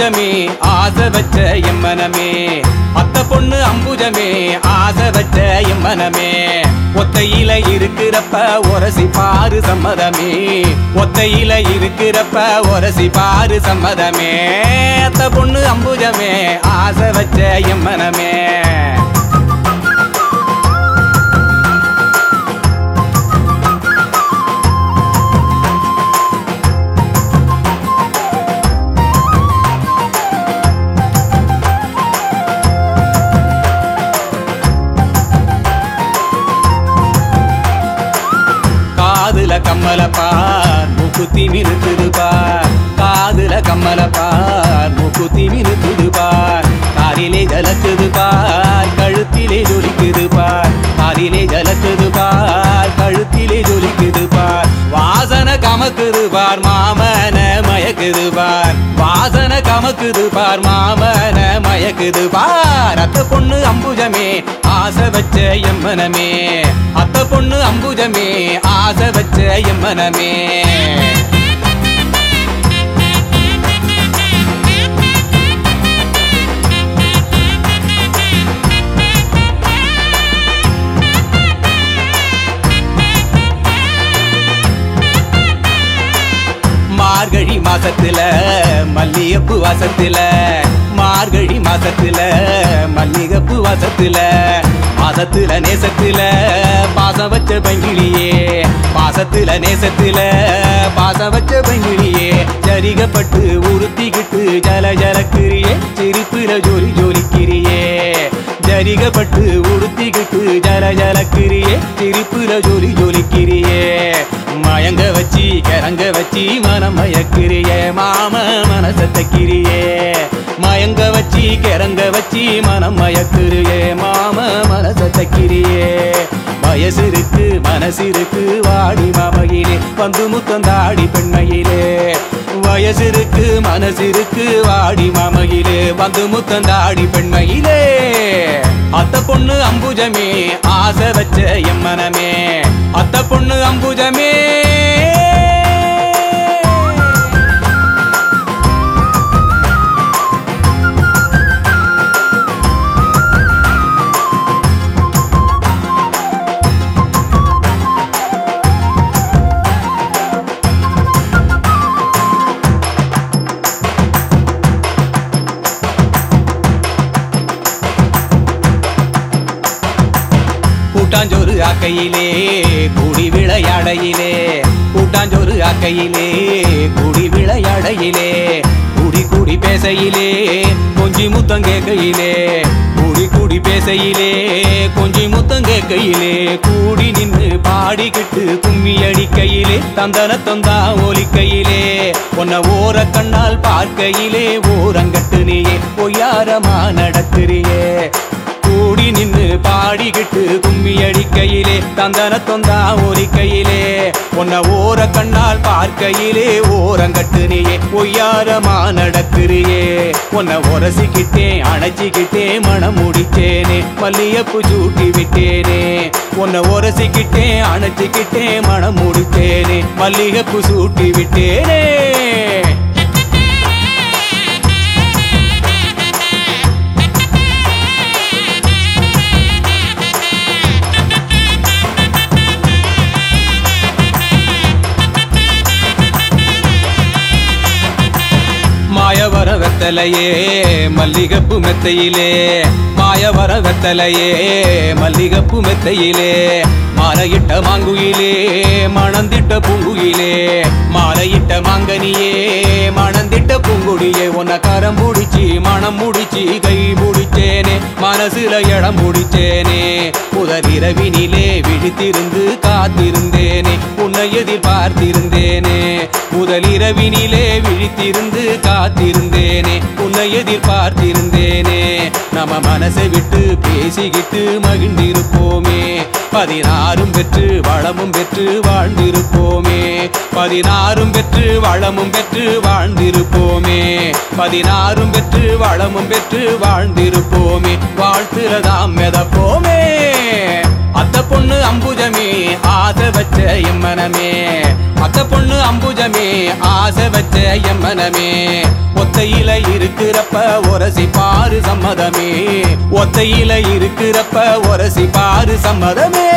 அம்புஜமே ஆசை வச்ச எம்மனமே அத்த பொண்ணு அம்புஜமே ஆசை வச்ச எம்மனமே ஒத்தையில இருக்கிறப்ப ஒரசி பாரு சம்மதமே. ஒத்தையில இருக்கிறப்ப ஒரசி பாரு சம்மதமே. அத்த பொண்ணு அம்புஜமே ஆசை வச்ச எம்மனமே கம்மல பார் மூக்குத்தி மினுக்குது பார் காதுல கம்மல பார் மூக்குத்தி மினுக்குது பார் காரிலே ஜலக்குது பார் கழுத்திலே ஜொலிக்குது பார் காரிலே ஜலக்குது பார் கழுத்திலே ஜொலிக்குது பார் வாசன கமக்குது பார் மாமன மயக்குது பார் வாசன கமக்குது பார் மாமன மயக்குது பார் அத்த பொண்ணு அம்புஜமே ஆசை வச்ச எம்மனமே அத்த பொண்ணு அம்புஜமே ஆசை வச்ச எம்மனமே மார்கழி மாசத்துல மல்லிகைப்பூ வாசத்துல. மார்கழி மாசத்துல மல்லிகைப்பூ வாசத்துல. பாசத்துல நேசத்துல பாசம் வச்ச பங்கிலியே பாசத்துல நேசத்துல பாசம் வச்ச பங்கிலியே சரிகப்பட்டு உறுத்திக்கிட்டு ஜல ஜலக்கிரியே சிரிப்புல ஜோலி ஜோலிக்கிரியே சரிகப்பட்டு உடுத்திக்கிட்டு ஜல ஜலக்கிரியே சிரிப்புல ஜோலி ஜோலிக்கிரியே மயங்க வச்சு கரங்க வச்சு மனம் மயக்கிறியே. மாம மனச தக்கிரியே மயங்க வச்சி கிறங்க வச்சி மனம் மயக்குறியே. மாம மனச தக்கிரியே வயசு இருக்கு மனசு இருக்கு வாடி மாமையிலே. வந்து முத்தந்தாடி பெண்மையிலே. வயசு இருக்கு மனசு இருக்கு வாடி மாமையிலே. வந்து முத்தந்தாடி பெண்மையிலே. அத்த பொண்ணு அம்புஜமே ஆசை வச்ச எம்மனமே அத்த பொண்ணு அம்புஜமே அக்கையிலே குடி விளையாடையிலே கூட்டாஞ்சோறு அக்கையிலே குடி விளையாடையிலே குடி குடி பேசையிலே கொஞ்சி முத்தம் கேட்கையிலே குடி குடி பேசையிலே கொஞ்சி முத்தம் கேட்கையிலே கூடி நின்று பாடிக்கிட்டு கும்மி அடிக்கையிலே தந்தன தொந்தா ஒலிக்கையிலே உன்ன ஓர கண்ணால் பார்க்கையிலே ஓரங்கட்டு நீயே பொய்யாரமா நடத்துறியே. பாடிக்கிட்டு கும்மி அடிக்கையிலே தந்தன தொந்தா ஒலிக்கையிலே. உன்னை ஓர கண்ணால் பார்க்கையிலே ஓரங்கட்டுனியே ஒய்யாரமா நடக்கிறியே. உன்னை உரசிக்கிட்டே அணைச்சிக்கிட்டே மனம் முடிச்சேனே மல்லியப்பு சூட்டி விட்டேனே. உன்னை உரசிக்கிட்டேன் அணைச்சிக்கிட்டேன் மனம் முடிச்சேனே மல்லிகைப்பூ சூட்டி விட்டேனே. வரவத்தலையே மல்லிகப்பு மெத்தையிலே. மாய வரவத்தலையே மல்லிகப்பு மெத்தையிலே. மாலையிட்ட மாங்குயிலே மணந்திட்ட பூங்குயிலே. மாலையிட்ட மாங்கனியே மணந்திட்ட பூங்குடியே. உன்னை கரம் முடிச்சு மனம் முடிச்சு கை முடிச்சேனே. மனசுல இடம் முடிச்சேனே. புதரிரவினிலே விழித்திருந்து காத்திருந்தேனே. உன்னை எதிர்பார்த்திருந்தேனே. முதலிரவினிலே விழித்திருந்து காத்திருந்தேன். எதிர்பார்த்திருந்தேனே நம்ம மனசை விட்டு பேசிக்கிட்டு மகிழ்ந்திருப்போமே. பதினாறும் பெற்று வளமும் பெற்று வாழ்ந்திருப்போமே. பதினாறும் பெற்று வளமும் பெற்று வாழ்ந்திருப்போமே. பதினாறும் பெற்று வளமும் பெற்று வாழ்ந்திருப்போமே. வாழ்த்துறதாம் மெதப்போமே. அத்த பொண்ணு அம்புஜமே ஆசை வச்ச எம்மனமே ஆசை வச்ச எம்மனமே ஒத்தையில இருக்கிறப்ப ஒரசி பாரு சம்மதமே. ஒத்தையில இருக்கிறப்ப ஒரசி பாரு சம்மதமே.